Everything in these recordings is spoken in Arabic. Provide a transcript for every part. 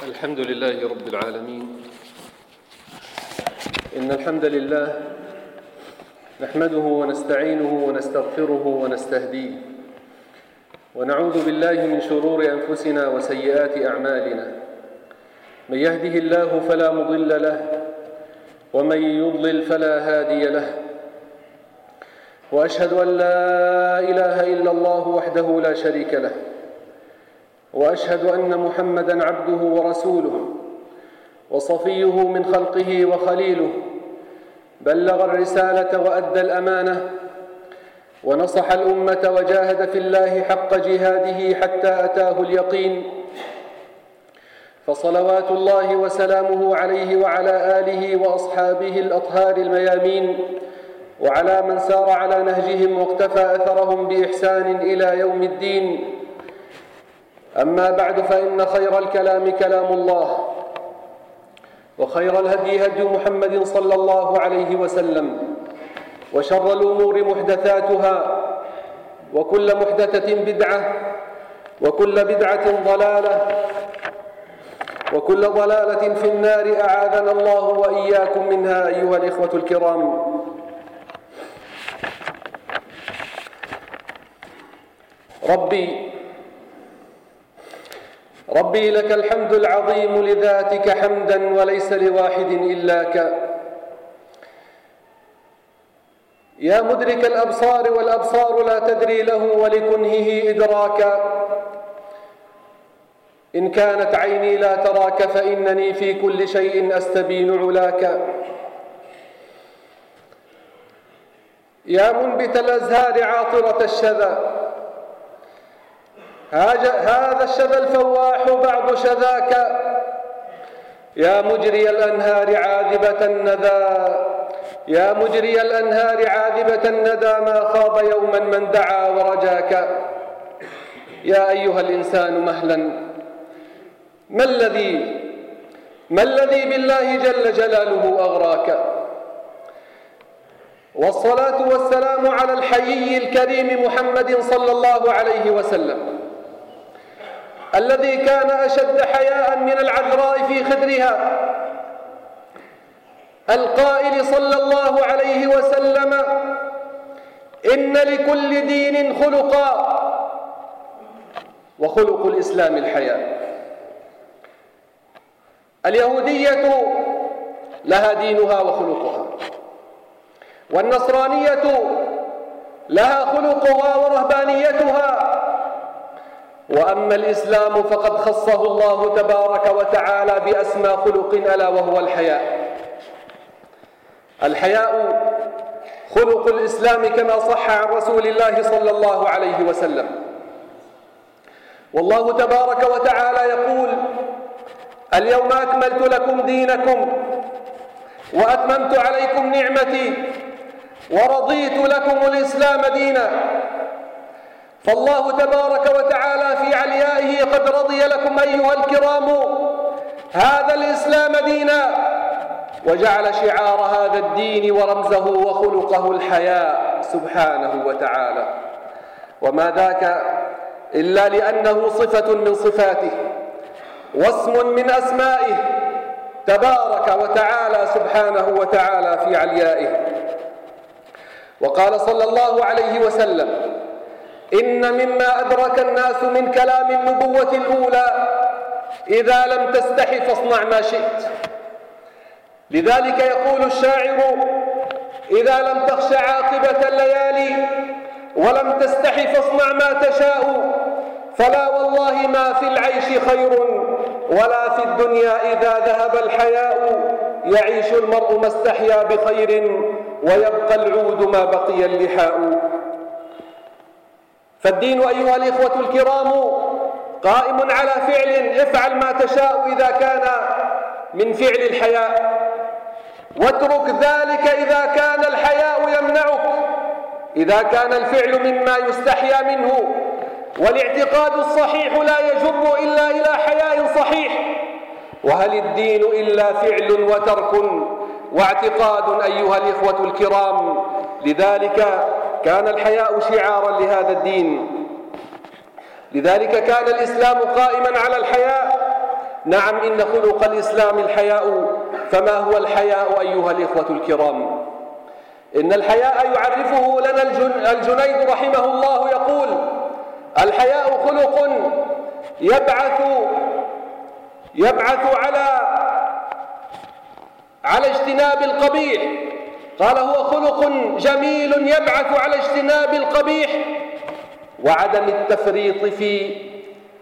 الحمد لله رب العالمين. إن الحمد لله نحمده ونستعينه ونستغفره ونستهديه ونعوذ بالله من شرور أنفسنا وسيئات أعمالنا. من يهده الله فلا مضل له ومن يضلل فلا هادي له. وأشهد أن لا إله إلا الله وحده لا شريك له. وأشهد أن محمدا عبده ورسوله وصفيه من خلقه وخليله بلغ الرسالة وأدى الأمانة ونصح الأمة وجاهد في الله حق جهاده حتى أتاه اليقين. فصلوات الله وسلامه عليه وعلى آله وأصحابه الأطهار الميامين وعلى من سار على نهجهم واقتفى أثرهم بإحسان إلى يوم الدين. أما بعد فإن خير الكلام كلام الله وخير الهدي هدي محمد صلى الله عليه وسلم وشر الأمور محدثاتها وكل محدثة بدعة وكل بدعة ضلالة وكل ضلالة في النار أعاذنا الله وإياكم منها أيها الإخوة الكرام. ربي ربي لك الحمد العظيم لذاتك حمدا وليس لواحد إلاك يا مدرك الأبصار والأبصار لا تدري له ولكنهه إدراكا إن كانت عيني لا تراك فإنني في كل شيء أستبين علاك. يا منبت الأزهار عاطرة الشذا. هذا الشذا الفواح بعض شذاك. يا مجري الأنهار عاذبة الندى. يا مجري الأنهار عاذبة الندى. ما خاب يوما من دعا ورجاك. يا أيها الإنسان مهلا. ما الذي ما الذي بالله جل جلاله أغراك؟ والصلاة والسلام على الحيي الكريم محمد صلى الله عليه وسلم. الذي كان أشد حياء من العذراء في خدرها. القائل صلى الله عليه وسلم إن لكل دين خلقا وخلق الإسلام الحياء. اليهودية لها دينها وخلقها. والنصرانية لها خلقها ورهبانيتها. وأما الإسلام فقد خصه الله تبارك وتعالى بأسمى خلق ألا وهو الحياء. الحياء خلق الإسلام كما صح عن رسول الله صلى الله عليه وسلم. والله تبارك وتعالى يقول اليوم أكملت لكم دينكم وأتممت عليكم نعمتي ورضيت لكم الإسلام دينا. فالله تبارك وتعالى في عليائه قد رضي لكم أيها الكرام هذا الإسلام دينا وجعل شعار هذا الدين ورمزه وخلقه الحياء سبحانه وتعالى. وما ذاك إلا لأنه صفة من صفاته واسم من أسمائه تبارك وتعالى سبحانه وتعالى في عليائه. وقال صلى الله عليه وسلم إن مما أدرك الناس من كلام النبوة الأولى إذا لم تستح فاصنع ما شئت. لذلك يقول الشاعر إذا لم تخش عاقبة الليالي ولم تستح فاصنع ما تشاء فلا والله ما في العيش خير ولا في الدنيا إذا ذهب الحياء. يعيش المرء ما استحيا بخير ويبقى العود ما بقي اللحاء. فالدين أيها الإخوة الكرام قائم على فعل افعل ما تشاء إذا كان من فعل الحياء. واترك ذلك إذا كان الحياء يمنعك إذا كان الفعل مما يستحيا منه. والاعتقاد الصحيح لا يجر إلا إلى حياء صحيح. وهل الدين إلا فعل وترك؟ واعتقاد أيها الإخوة الكرام لذلك كان الحياء شعارا لهذا الدين. لذلك كان الإسلام قائما على الحياء. نعم إن خلق الإسلام الحياء. فما هو الحياء أيها الإخوة الكرام؟ إن الحياء يعرفه لنا الجنيد رحمه الله يقول الحياء خلق يبعث يبعث على على اجتناب القبيح. قال هو خلق جميل يبعث على اجتناب القبيح وعدم التفريط في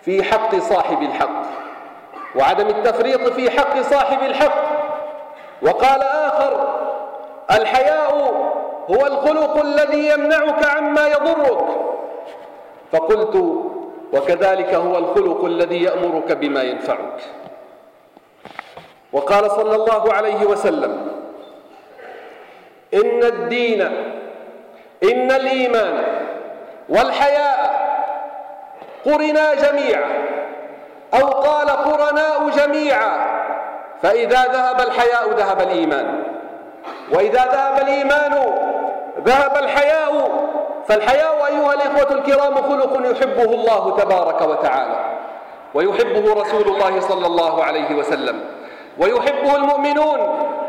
في حق صاحب الحق. وعدم التفريط في حق صاحب الحق. وقال آخر الحياء هو الخلق الذي يمنعك عما يضرك. فقلت وكذلك هو الخلق الذي يأمرك بما ينفعك. وقال صلى الله عليه وسلم إن الدين إن الإيمان والحياء قرنا جميعا أو قال قرناء جميعا فإذا ذهب الحياء ذهب الإيمان. وإذا ذهب الإيمان ذهب الحياء فالحياء أيها الإخوة الكرام خلق يحبه الله تبارك وتعالى ويحبه رسول الله صلى الله عليه وسلم ويحبه المؤمنون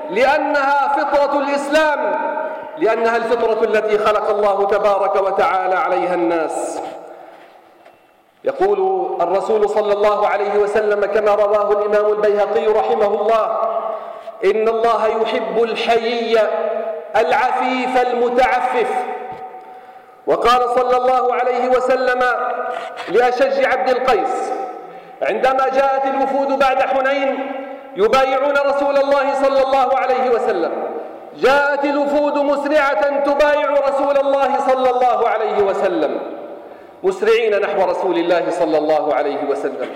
لأنها فطرة الإسلام لأنها الفطرة التي خلق الله تبارك وتعالى عليها الناس. يقول الرسول صلى الله عليه وسلم كما رواه الإمام البيهقي رحمه الله إن الله يحب الحيي العفيف المتعفف. وقال صلى الله عليه وسلم لأشج عبد القيس عندما جاءت الوفود بعد حنين يبايعون رسول الله صلى الله عليه وسلم. جاءت الوفود مسرعة تبايع رسول الله صلى الله عليه وسلم. مسرعين نحو رسول الله صلى الله عليه وسلم.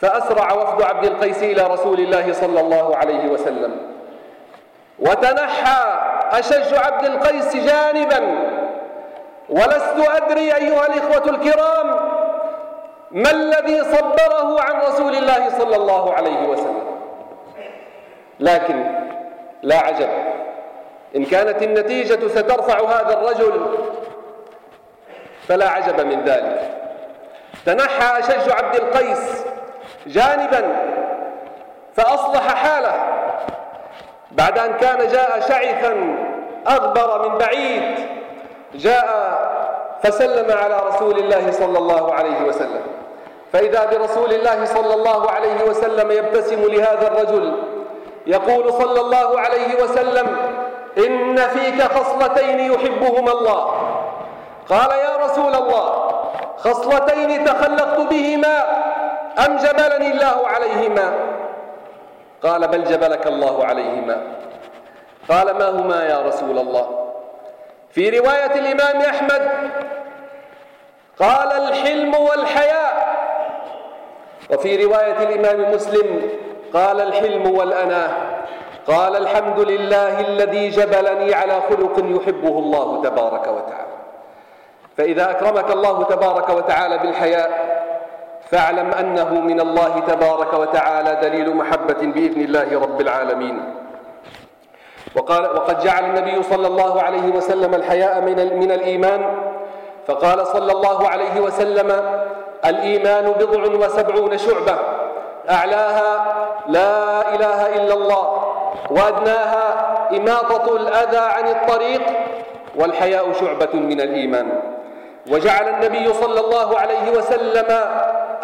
فأسرع وفد عبد القيس إلى رسول الله صلى الله عليه وسلم. وتنحى أشج عبد القيس جانبا. ولست أدري أيها الإخوة الكرام ما الذي صبره عن رسول الله صلى الله عليه وسلم؟ لكن لا عجب. إن كانت النتيجة سترفع هذا الرجل فلا عجب من ذلك. تنحى أشج عبد القيس جانبا فأصلح حاله. بعد أن كان جاء شعثا أغبر من بعيد جاء فسلم على رسول الله صلى الله عليه وسلم. فإذا برسول الله صلى الله عليه وسلم يبتسم لهذا الرجل يقول صلى الله عليه وسلم إن فيك خصلتين يحبهما الله. قال يا رسول الله خصلتين تخلقت بهما أم جبلني الله عليهما؟ قال بل جبلك الله عليهما. قال ما هما يا رسول الله؟ في رواية الإمام أحمد قال الحلم والحياء. وفي رواية الإمام مسلم قال الحلم والأناه قال الحمد لله الذي جبلني على خلق يحبه الله تبارك وتعالى. فإذا أكرمك الله تبارك وتعالى بالحياء فاعلم أنه من الله تبارك وتعالى دليل محبة بإذن الله رب العالمين. وقال وقد جعل النبي صلى الله عليه وسلم الحياء من من الإيمان. فقال صلى الله عليه وسلم الإيمان بضع وسبعون شعبة. أعلاها لا إله إلا الله. وأدناها إماطة الأذى عن الطريق. والحياء شعبة من الإيمان. وجعل النبي صلى الله عليه وسلم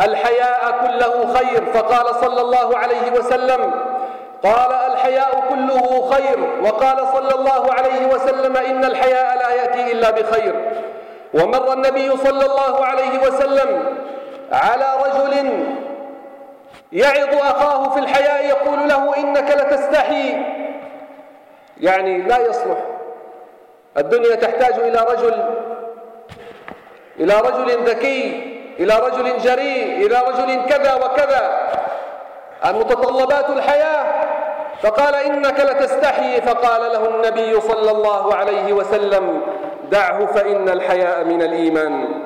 الحياء كله خير. فقال صلى الله عليه وسلم قال الحياء كله خير. وقال صلى الله عليه وسلم إن الحياء لا يأتي إلا بخير. ومر النبي صلى الله عليه وسلم على رجل يعظ أخاه في الحياء يقول له إنك لتستحي. يعني لا يصلح. الدنيا تحتاج إلى رجل إلى رجل ذكي إلى رجل جريء إلى رجل كذا وكذا. المتطلبات الحياة فقال إنك لتستحي. فقال له النبي صلى الله عليه وسلم دعه فإن الحياء من الإيمان.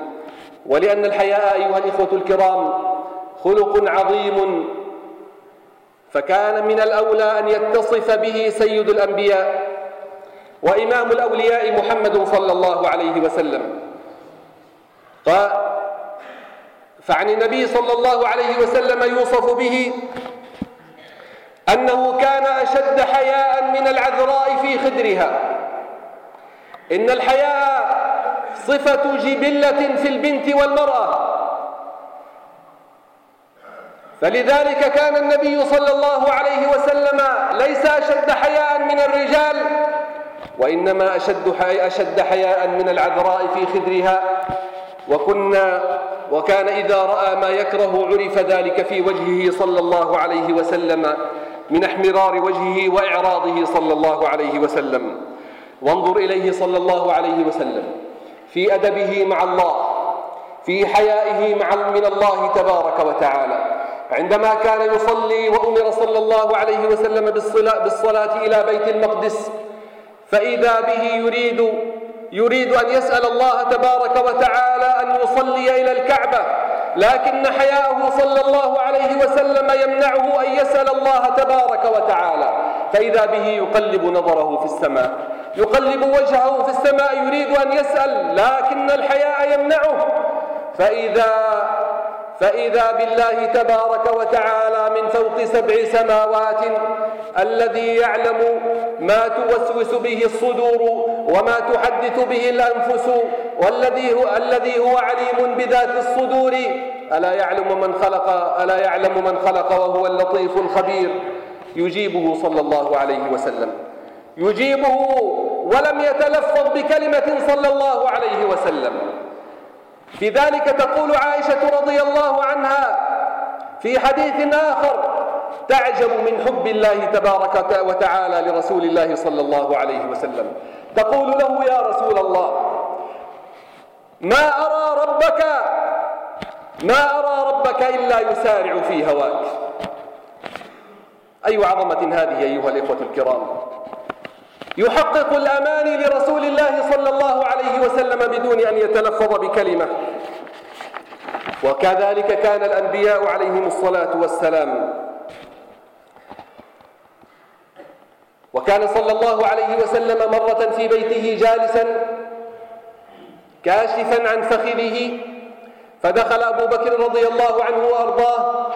ولأن الحياء أيها الإخوة الكرام خلق عظيم فكان من الأولى أن يتصف به سيد الأنبياء وإمام الأولياء محمد صلى الله عليه وسلم. فعن النبي صلى الله عليه وسلم يوصف به أنه كان أشد حياء من العذراء في خدرها. إن الحياء صفة جبلة في البنت والمرأة. فلذلك كان النبي صلى الله عليه وسلم ليس أشد حياء من الرجال وإنما أشد, أشد حياء من العذراء في خدرها. وكنا وكان إذا رأى ما يكره عرف ذلك في وجهه صلى الله عليه وسلم من احمرار وجهه وإعراضه صلى الله عليه وسلم. وانظر إليه صلى الله عليه وسلم. في أدبه مع الله في حيائه مع من الله تبارك وتعالى. عندما كان يصلي وأمر صلى الله عليه وسلم بالصلاة إلى بيت المقدس فإذا به يريد يريد أن يسأل الله تبارك وتعالى أن يصلي إلى الكعبة. لكن حياءه صلى الله عليه وسلم يمنعه أن يسأل الله تبارك وتعالى. فإذا به يقلب نظره في السماء يقلب وجهه في السماء يريد أن يسأل لكن الحياء يمنعه. فإذا فإذا بالله تبارك وتعالى من فوق سبع سماوات الذي يعلم ما توسوس به الصدور وما تحدث به الأنفس والذي هو الذي هو عليم بذات الصدور ألا يعلم من خلق ألا يعلم من خلق وهو اللطيف الخبير. يجيبه صلى الله عليه وسلم. يجيبه ولم يتلفظ بكلمة صلى الله عليه وسلم. في ذلك تقول عائشة رضي الله عنها في حديث آخر تعجب من حب الله تبارك وتعالى لرسول الله صلى الله عليه وسلم. تقول له يا رسول الله ما أرى ربك ما أرى ربك إلا يسارع في هواك. أي عظمة هذه أيها الإخوة الكرام؟ يحقق الأماني لرسول الله صلى الله عليه وسلم بدون أن يتلفظ بكلمة. وكذلك كان الأنبياء عليهم الصلاة والسلام. وكان صلى الله عليه وسلم مرة في بيته جالسا كاشفا عن فخذه فدخل أبو بكر رضي الله عنه وأرضاه.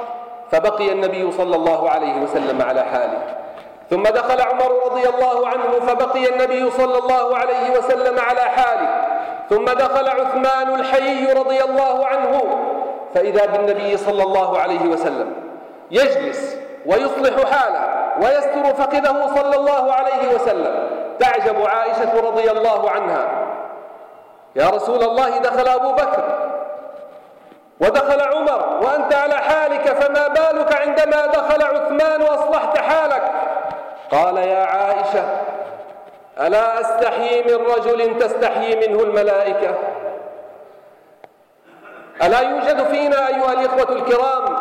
فبقي النبي صلى الله عليه وسلم على حاله. ثم دخل عمر رضي الله عنه فبقي النبي صلى الله عليه وسلم على حاله. ثم دخل عثمان الحيي رضي الله عنه فإذا بالنبي صلى الله عليه وسلم. يجلس ويصلح حاله ويستر فقده صلى الله عليه وسلم. تعجب عائشة رضي الله عنها. يا رسول الله دخل أبو بكر ودخل عمر وأنت على حالك فما بالك عندما دخل عثمان وأصلحت حالك؟ قال يا عائشة ألا أستحيي من رجل تستحيي منه الملائكة؟ ألا يوجد فينا أيها الإخوة الكرام؟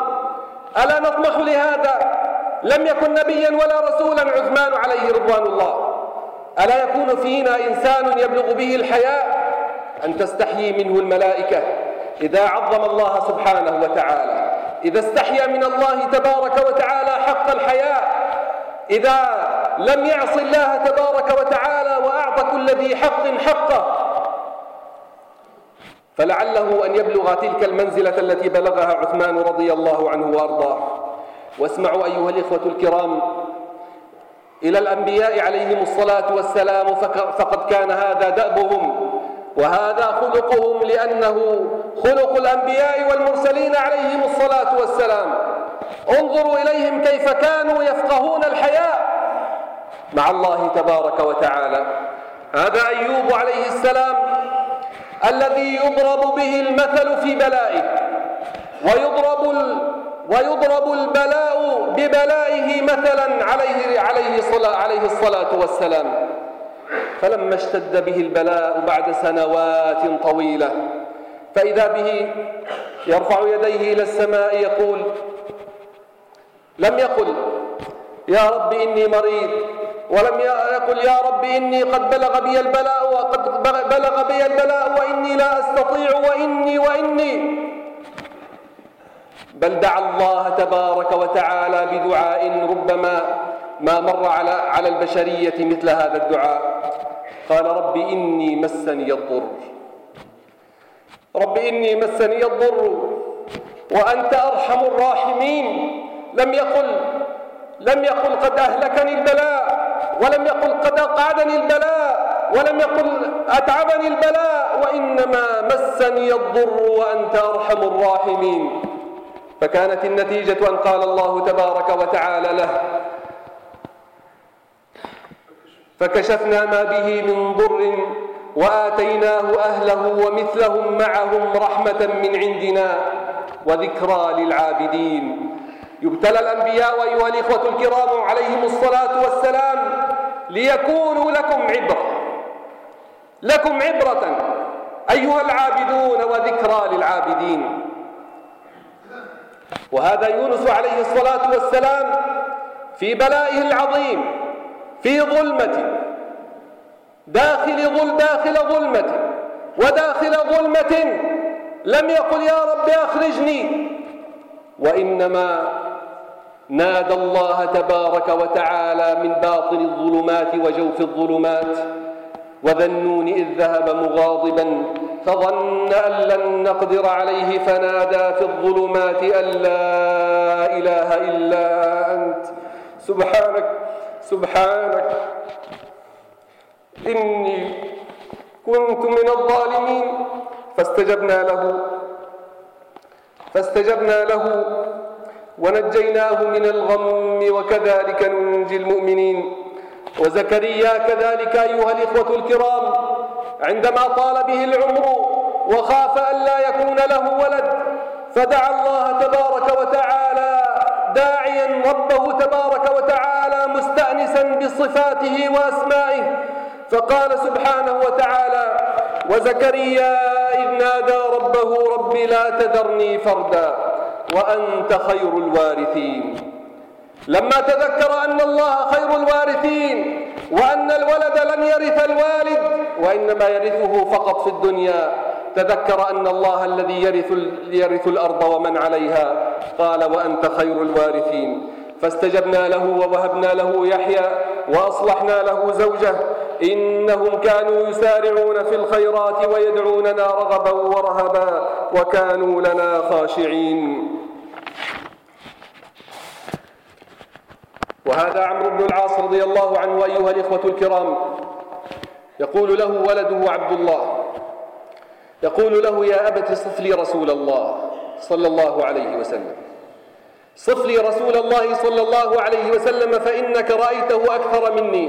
ألا نطمح لهذا؟ لم يكن نبيا ولا رسولا عثمان عليه رضوان الله. ألا يكون فينا إنسان يبلغ به الحياء؟ أن تستحيي منه الملائكة. إذا عظم الله سبحانه وتعالى إذا استحيا من الله تبارك وتعالى حق الحياء إذا لم يعص الله تبارك وتعالى وأعطى كل ذي حق حقه فلعله أن يبلغ تلك المنزلة التي بلغها عثمان رضي الله عنه وأرضاه. واسمعوا أيها الإخوة الكرام إلى الأنبياء عليهم الصلاة والسلام فقد كان هذا دأبهم. وهذا خلقهم لأنه خلق الأنبياء والمرسلين عليهم الصلاة والسلام. انظروا إليهم كيف كانوا يفقهون الحياة مع الله تبارك وتعالى. هذا أيوب عليه السلام الذي يضرب به المثل في بلائه ويضرب ويضرب البلاء ببلائه مثلا عليه عليه الصلاة والسلام. فلما اشتد به البلاء بعد سنوات طويلة فإذا به يرفع يديه إلى السماء يقول لم يقل يا رب إني مريض ولم يقل يا رب إني قد بلغ بي البلاء وقد بلغ بي البلاء وإني لا أستطيع وإني وإني. بل دعا الله تبارك وتعالى بدعاء ربما ما مر على على البشرية مثل هذا الدعاء. قال رب إني مسني الضر. رب إني مسني الضر وأنت أرحم الراحمين. لم يقل لم يقل قد أهلكني البلاء ولم يقل قد أقعدني البلاء ولم يقل أتعبني البلاء وإنما مسني الضر وأنت أرحم الراحمين. فكانت النتيجة أن قال الله تبارك وتعالى له فكشفنا ما به من ضر وآتيناه أهله ومثلهم معهم رحمة من عندنا وذكرى للعابدين. يبتلى الأنبياء أيها الإخوة الكرام عليهم الصلاة والسلام ليكونوا لكم عبرة. لكم عبرة أيها العابدون وذكرى للعابدين. وهذا يونس عليه الصلاة والسلام في بلائه العظيم في ظلمة. داخل ظل داخل ظلمة. وداخل ظلمة لم يقل يا رب أخرجني. وإنما نادى الله تبارك وتعالى من باطن الظلمات وجوف الظلمات. وذا النون إذ ذهب مغاضبا فظن أن لن نقدر عليه فنادى في الظلمات أن لا إله إلا أنت. سبحانك سبحانك. إني كنت من الظالمين. فاستجبنا له. فاستجبنا له. ونجيناه من الغم وكذلك ننجي المؤمنين. وزكريا كذلك أيها الإخوة الكرام عندما طال به العمر وخاف أن لا يكون له ولد فدعا الله تبارك وتعالى داعيا ربه تبارك وتعالى مستأنسا بصفاته وأسمائه. فقال سبحانه وتعالى وزكريا إذ نادى ربه رب لا تذرني فردا وأنت خير الوارثين لما تذكر أن الله خير الوارثين وأن الولد لن يرث الوالد وإنما يرثه فقط في الدنيا تذكر أن الله الذي يرث, يرث الأرض ومن عليها قال وأنت خير الوارثين. فاستجبنا له ووهبنا له يحيى وأصلحنا له زوجه. إنهم كانوا يسارعون في الخيرات ويدعوننا رغبا ورهبا وكانوا لنا خاشعين. وهذا عمرو بن العاص رضي الله عنه أيها الإخوة الكرام. يقول له ولده عبد الله. يقول له يا أبت صف لي رسول الله صلى الله عليه وسلم. صف لي رسول الله صلى الله عليه وسلم فإنك رأيته أكثر مني.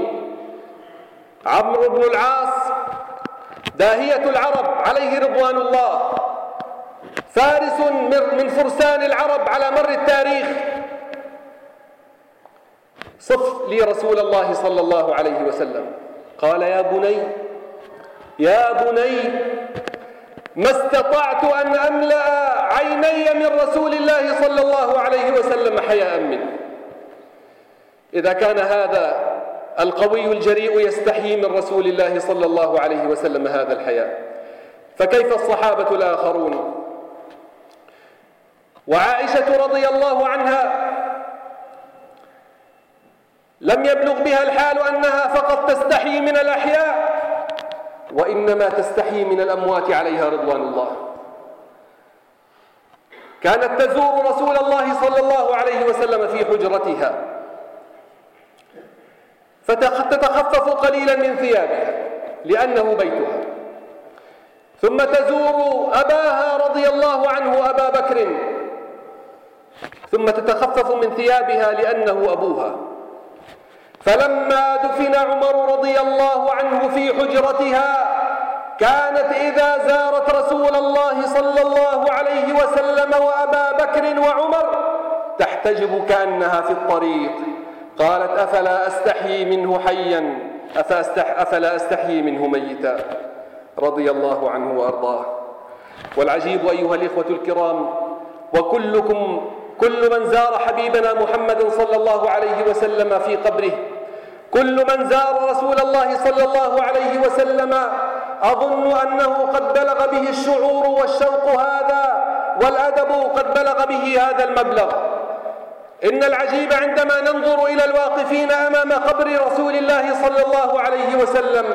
عمرو بن العاص داهية العرب عليه رضوان الله. فارس من فرسان العرب على مر التاريخ. صف لي رسول الله صلى الله عليه وسلم. قال يا بني يا بني ما استطعت أن أملأ عيني من رسول الله صلى الله عليه وسلم حياء منه إذا كان هذا القوي الجريء يستحيي من رسول الله صلى الله عليه وسلم هذا الحياء. فكيف الصحابة الآخرون؟ وعائشة رضي الله عنها لم يبلغ بها الحال أنها فقط تستحي من الأحياء وإنما تستحي من الأموات عليها رضوان الله. كانت تزور رسول الله صلى الله عليه وسلم في حجرتها. فتتخفف قليلا من ثيابها لأنه بيتها. ثم تزور أباها رضي الله عنه أبا بكر. ثم تتخفف من ثيابها لأنه أبوها. فلما دفن عمر رضي الله عنه في حجرتها كانت إذا زارت رسول الله صلى الله عليه وسلم وأبا بكر وعمر تحتجب كأنها في الطريق. قالت أفلا أستحيي منه حيا؟ أفلا أستحيي منه ميتا؟ رضي الله عنه وأرضاه. والعجيب أيها الإخوة الكرام وكلكم كل من زار حبيبنا محمد صلى الله عليه وسلم في قبره. كل من زار رسول الله صلى الله عليه وسلم أظن أنه قد بلغ به الشعور والشوق هذا والأدب قد بلغ به هذا المبلغ. إن العجيب عندما ننظر إلى الواقفين أمام قبر رسول الله صلى الله عليه وسلم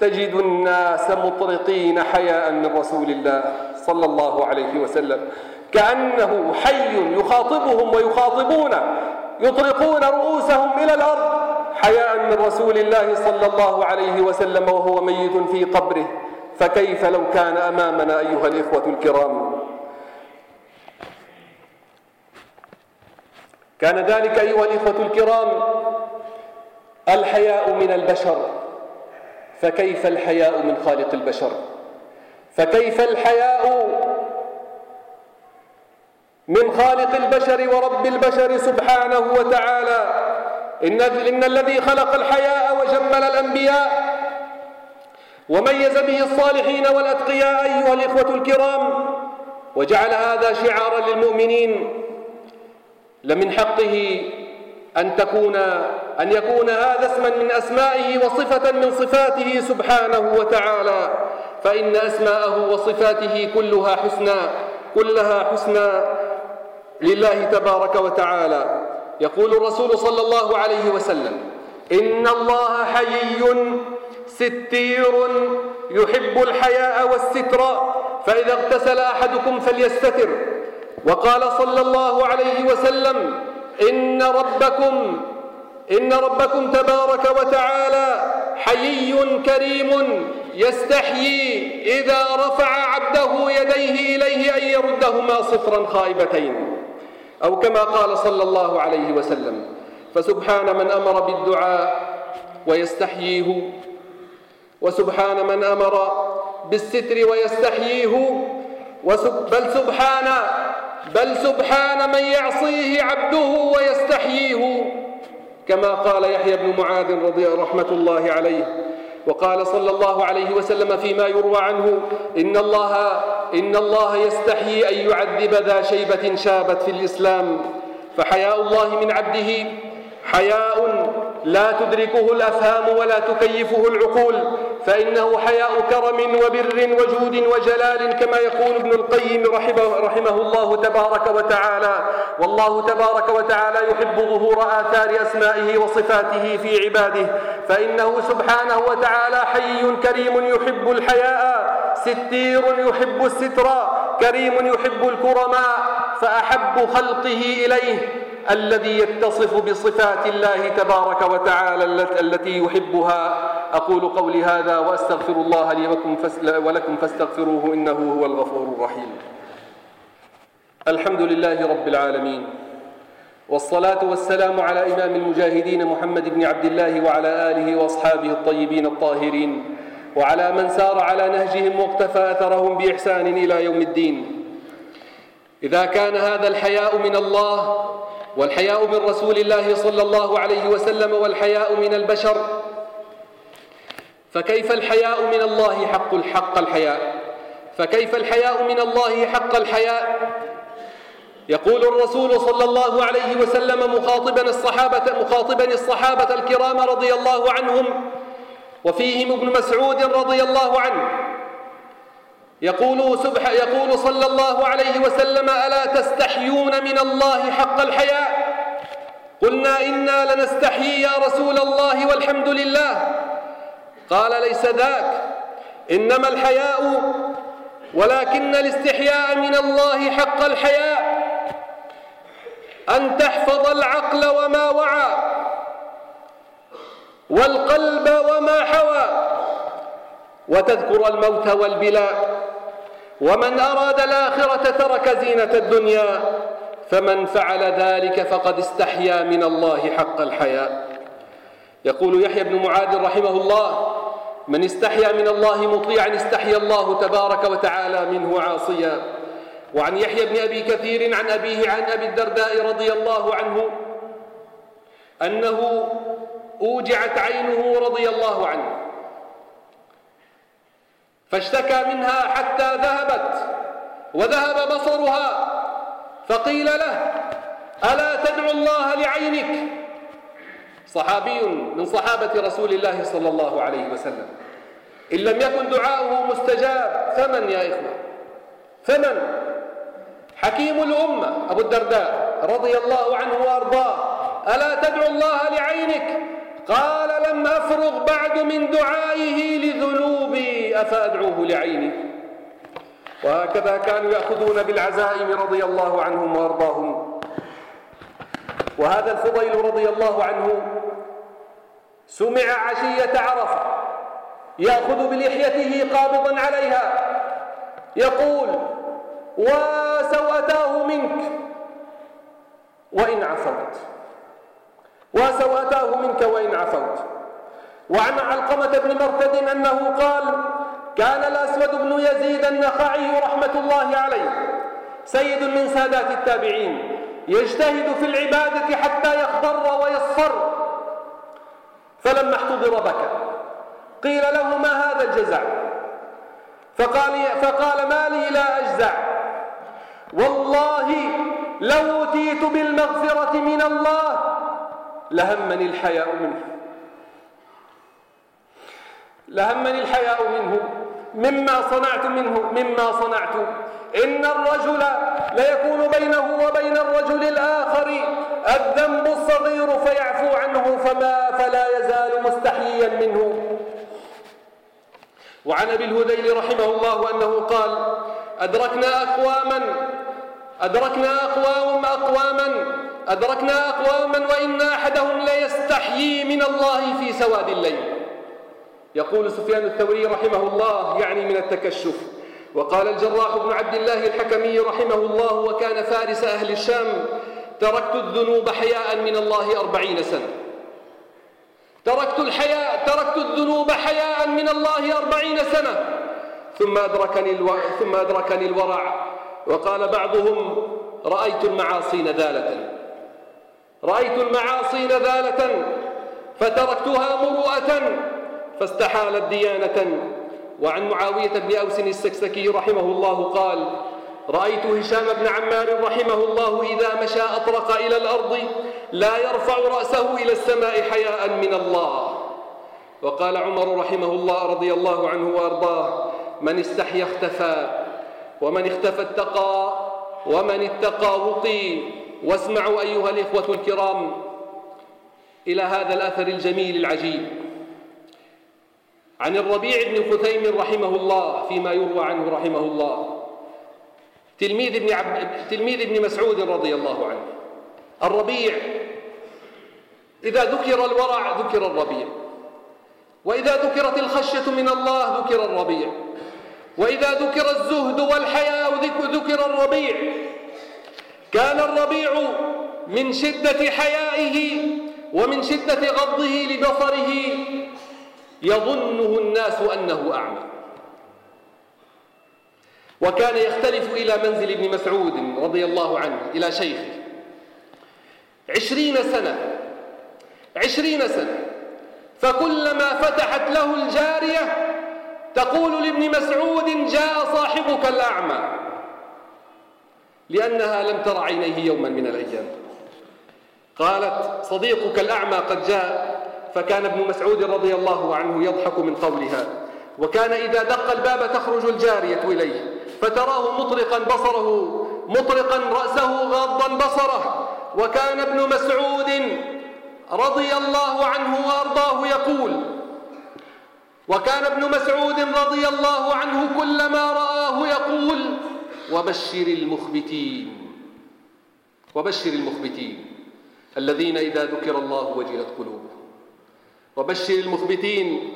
تجد الناس مطرقين حياء من رسول الله. صلى الله عليه وسلم. كأنه حي يخاطبهم ويخاطبونه يطرقون رؤوسهم إلى الأرض. حياء من رسول الله صلى الله عليه وسلم وهو ميت في قبره. فكيف لو كان أمامنا أيها الإخوة الكرام؟ كان ذلك أيها الإخوة الكرام الحياء من البشر. فكيف الحياء من خالق البشر؟ فكيف الحياء من خالق البشر ورب البشر سبحانه وتعالى؟ إن, إن الذي خلق الحياء وجمل الأنبياء وميز به الصالحين والأتقياء أيها الإخوة الكرام وجعل هذا شعارا للمؤمنين لمن حقه أن تكون أن يكون هذا اسما من أسمائه وصفة من صفاته سبحانه وتعالى. فإن أسماءه وصفاته كلها حسنى كلها حسنى لله تبارك وتعالى. يقول الرسول صلى الله عليه وسلم إن الله حيي ستير يحب الحياء والستر فإذا اغتسل أحدكم فليستتر. وقال صلى الله عليه وسلم إن ربكم إن ربكم تبارك وتعالى حيي كريم يستحيي إذا رفع عبده يديه إليه أن يردهما صفرا خائبتين. أو كما قال صلى الله عليه وسلم فسبحان من أمر بالدعاء ويستحييه وسبحان من أمر بالستر ويستحييه بل سبحان بل سبحان من يعصيه عبده ويستحييه. كما قال يحيى بن معاذ رضي رحمة الله عليه وقال صلى الله عليه وسلم فيما يروى عنه إن الله إن الله يستحيي أن يعذب ذا شيبة شابت في الإسلام فحياء الله من عبده حياء لا تدركه الأفهام ولا تكيفه العقول فإنه حياء كرم وبر وجود وجلال كما يقول ابن القيم رحمه, رحمه الله تبارك وتعالى. والله تبارك وتعالى يحب ظهور آثار أسمائه وصفاته في عباده فإنه سبحانه وتعالى حي كريم يحب الحياء ستير يحب الستر كريم يحب الكرماء فأحب خلقه إليه. الذي يتصف بصفات الله تبارك وتعالى التي يحبها. أقول قولي هذا وأستغفر الله لي ولكم فاستغفروه إنه هو الغفور الرحيم. الحمد لله رب العالمين. والصلاة والسلام على إمام المجاهدين محمد بن عبد الله وعلى آله وأصحابه الطيبين الطاهرين. وعلى من سار على نهجهم واقتفى أثرهم بإحسان إلى يوم الدين. إذا كان هذا الحياء من الله والحياء من رسول الله صلى الله عليه وسلم والحياء من البشر. فكيف الحياء من الله حق الحق الحياء؟ فكيف الحياء من الله حق الحياء؟ يقول الرسول صلى الله عليه وسلم مخاطبا الصحابة مخاطبا الصحابة الكرام رضي الله عنهم وفيهم ابن مسعود رضي الله عنه يقول سبح يقول صلى الله عليه وسلم ألا تستحيون من الله حق الحياء؟ قلنا إنا لنستحيي يا رسول الله والحمد لله. قال ليس ذاك. إنما الحياء ولكن الاستحياء من الله حق الحياء. أن تحفظ العقل وما وعى والقلب وما حوى وتذكر الموت والبلاء. ومن أراد الآخرة ترك زينة الدنيا فمن فعل ذلك فقد استحيا من الله حق الحياء يقول يحيى بن معاذ رحمه الله من استحيا من الله مطيعا استحيا الله تبارك وتعالى منه عاصيا. وعن يحيى بن أبي كثير عن أبيه عن أبي الدرداء رضي الله عنه أنه أوجعت عينه رضي الله عنه. فاشتكى منها حتى ذهبت وذهب بصرها فقيل له ألا تدعو الله لعينك؟ صحابي من صحابة رسول الله صلى الله عليه وسلم. إن لم يكن دعاؤه مستجاب فمن يا إخوة؟ فمن؟ حكيم الأمة أبو الدرداء رضي الله عنه وأرضاه ألا تدعو الله لعينك؟ قال لم أفرغ بعد من دعائه لذنوبي أفأدعوه لعيني. وهكذا كانوا يأخذون بالعزائم رضي الله عنهم وأرضاهم. وهذا الفضيل رضي الله عنه سمع عشية عرفة يأخذ بلحيته قابضا عليها يقول وسوأتاه منك وإن عفوت. وسوأتاه منك وإن عفوت. وعن علقمة بن مرتد أنه قال كان الأسود بن يزيد النخعي رحمة الله عليه سيد من سادات التابعين يجتهد في العبادة حتى يخضر ويصفر. فلما احتضر بكى. قيل له ما هذا الجزع؟ فقال, فقال ما لي لا أجزع. والله لو أوتيت بالمغفرة من الله لهمني الحياء منه. لهمني الحياء منه. مما صنعت منه مما صنعت. إن الرجل ليكون بينه وبين الرجل الآخر الذنب الصغير فيعفو عنه فما فلا يزال مستحييا منه. وعن أبي الهذيل رحمه الله أنه قال أدركنا أقواما أدركنا أقوام أقواما أدركنا أقواما وإن أحدهم ليستحيي من الله في سواد الليل. يقول سفيان الثوري رحمه الله يعني من التكشف. وقال الجراح بن عبد الله الحكمي رحمه الله وكان فارس أهل الشام تركت الذنوب حياء من الله أربعين سنة. تركت الحياء تركت الذنوب حياء من الله أربعين سنة. ثم أدركني, ألو... ثم أدركني الورع. وقال بعضهم رأيت المعاصي نذالة. رأيت المعاصي نذالة فتركتها مروءة فاستحالت ديانة. وعن معاوية بن أوس السكسكي رحمه الله قال رأيت هشام بن عمار رحمه الله إذا مشى أطرق إلى الأرض لا يرفع رأسه إلى السماء حياء من الله. وقال عمر رحمه الله رضي الله عنه وأرضاه من استحيا اختفى ومن اختفى اتقى ومن اتقى وقي. واسمعوا أيها الإخوة الكرام إلى هذا الأثر الجميل العجيب. عن الربيع بن خثيم رحمه الله فيما يروى عنه رحمه الله. تلميذ ابن, عب... تلميذ ابن مسعود رضي الله عنه. الربيع إذا ذكر الورع ذكر الربيع. وإذا ذكرت الخشية من الله ذكر الربيع. وإذا ذكر الزهد والحياء ذكر الربيع. كان الربيع من شدة حيائه ومن شدة غضه لبصره يظنه الناس أنه أعمى. وكان يختلف إلى منزل ابن مسعود رضي الله عنه إلى شيخه. عشرين سنة عشرين سنة فكلما فتحت له الجارية تقول لابن مسعود جاء صاحبك الأعمى. لأنها لم تر عينيه يوما من الأيام. قالت صديقك الأعمى قد جاء فكان ابن مسعود رضي الله عنه يضحك من قولها وكان إذا دق الباب تخرج الجارية إليه فتراه مطرقا بصره مطرقا رأسه غاضا بصره وكان ابن مسعود رضي الله عنه وأرضاه يقول وكان ابن مسعود رضي الله عنه كلما رآه يقول وبشر المخبتين. وبشر المخبتين. الذين إذا ذكر الله وجلت قلوبهم. وبشر المخبتين.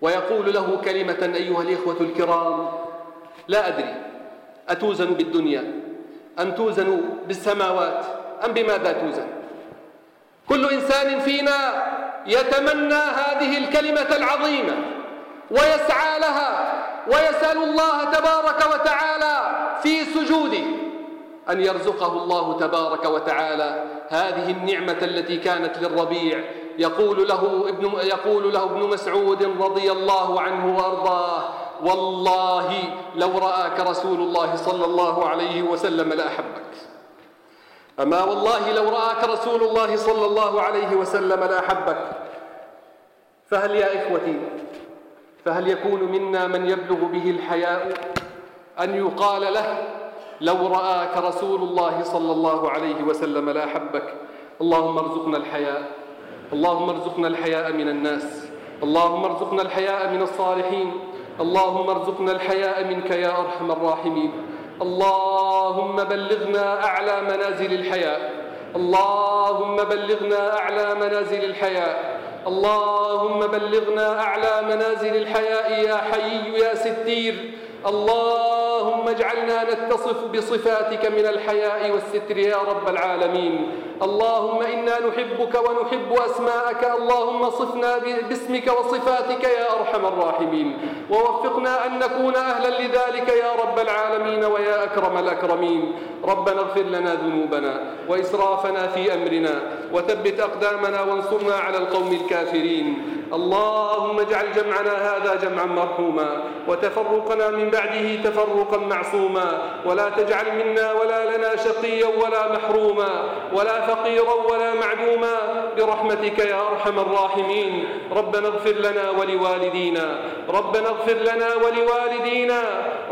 ويقول له كلمة أيها الإخوة الكرام لا أدري أتوزن بالدنيا؟ أم توزن بالسماوات؟ أم بماذا توزن? كل إنسان فينا يتمنى هذه الكلمة العظيمة ويسعى لها. ويسأل الله تبارك وتعالى في سجوده أن يرزقه الله تبارك وتعالى هذه النعمة التي كانت للربيع. يقول له ابن يقول له ابن مسعود رضي الله عنه وأرضاه والله لو رآك رسول الله صلى الله عليه وسلم لأحبك. أما والله لو رآك رسول الله صلى الله عليه وسلم لأحبك فهل يا إخوتي فهل يكون منا من يبلغ به الحياء أن يقال له لو رآك رسول الله صلى الله عليه وسلم لأحبك اللهم ارزقنا الحياء اللهم ارزقنا الحياء من الناس اللهم ارزقنا الحياء من الصالحين اللهم ارزقنا الحياء منك يا أرحم الراحمين اللهم بلغنا أعلى منازل الحياء اللهم بلغنا أعلى منازل الحياء اللهم بلغنا أعلى منازل الحياء يا حي يا ستير. اللهم اجعلنا نتصف بصفاتك من الحياء والستر يا رب العالمين. اللهم إنا نحبك ونحب أسماءك. اللهم صفنا باسمك وصفاتك يا أرحم الراحمين. ووفقنا أن نكون أهلا لذلك يا رب العالمين ويا أكرم الأكرمين. ربنا اغفر لنا ذنوبنا وإسرافنا في أمرنا. وثبت أقدامنا وانصرنا على القوم الكافرين. اللهم اجعل جمعنا هذا جمعا مرحوما وتفرقنا من بعده تفرقا معصوما ولا تجعل منا ولا لنا شقيا ولا محروما ولا فقيرا ولا معدوما برحمتك يا أرحم الراحمين. ربنا اغفر لنا ولوالدينا ربنا اغفر لنا ولوالدينا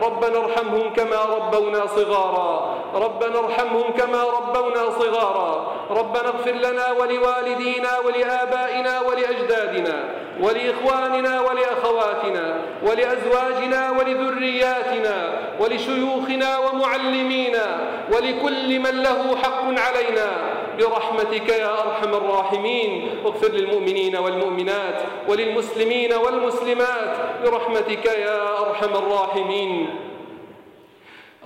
ربنا ارحمهم كما ربونا صغارا. ربنا ارحمهم كما ربونا صغارا. ربنا اغفر لنا ولوالدينا ولآبائنا ولأجدادنا ولإخواننا ولأخواتنا ولأزواجنا ولذرياتنا ولشيوخنا ومعلمينا ولكل من له حق علينا. برحمتك يا أرحم الراحمين. اغفر للمؤمنين والمؤمنات وللمسلمين والمسلمات. برحمتك يا أرحم الراحمين.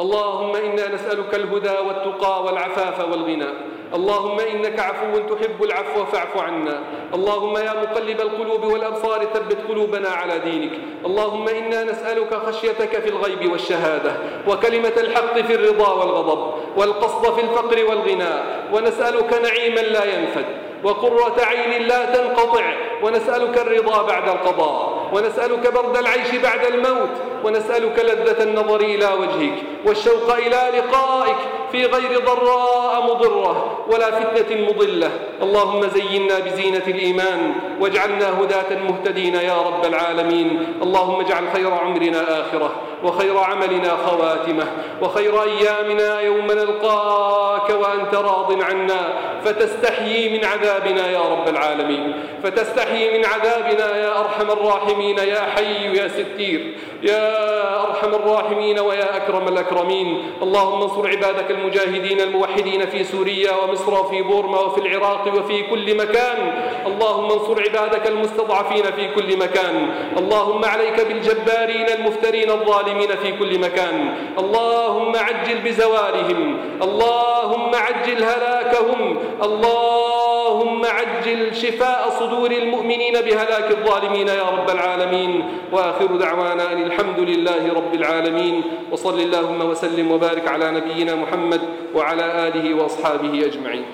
اللهم إنا نسألك الهدى والتقى والعفاف والغنى. اللهم إنك عفو تحب العفو فاعف عنا. اللهم يا مقلب القلوب والأبصار ثبت قلوبنا على دينك. اللهم إنا نسألك خشيتك في الغيب والشهادة وكلمة الحق في الرضا والغضب والقصد في الفقر والغنى. ونسألك نعيما لا ينفد. وقرة عين لا تنقطع ونسألك الرضا بعد القضاء ونسألك برد العيش بعد الموت ونسألك لذة النظر إلى وجهك والشوق إلى لقائك في غير ضراء مضرة ولا فتنة مضلة. اللهم زينا بزينة الإيمان واجعلنا هداة مهتدين يا رب العالمين. اللهم اجعل خير عمرنا آخرة وخير عملنا خواتمه وخير أيامنا يوم نلقاك وأنت راض عنا. فتستحيي من عذابنا يا رب العالمين. فتستحيي من عذابنا يا أرحم الراحمين يا حي يا ستير. يا أرحم الراحمين ويا أكرم الأكرمين. اللهم انصر عبادك المجاهدين الموحدين في سوريا ومصر وفي بورما وفي العراق وفي كل مكان. اللهم انصر عبادك المستضعفين في كل مكان. اللهم عليك بالجبارين المفترين الظالمين. في كل مكان. اللهم عجل بزوالهم. اللهم عجل هلاكهم. اللهم عجل شفاء صدور المؤمنين بهلاك الظالمين يا رب العالمين. وآخر دعوانا أن الحمد لله رب العالمين. وصل اللهم وسلم وبارك على نبينا محمد وعلى آله وأصحابه أجمعين.